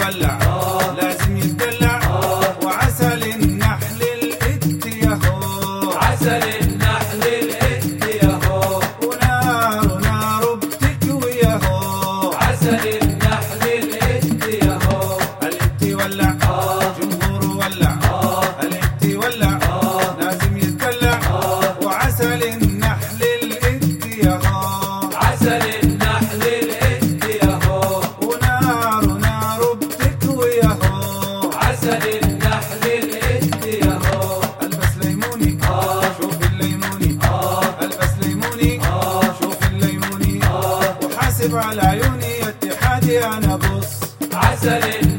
يولع لازم يتدلع وعسل النحل الإت يهو عسل النحل الإت يهو ونار نار بتكوي يهو عسل النحل الإت يهو الإت يولع حاسب على عيوني اتحادي أنا بص. عسلي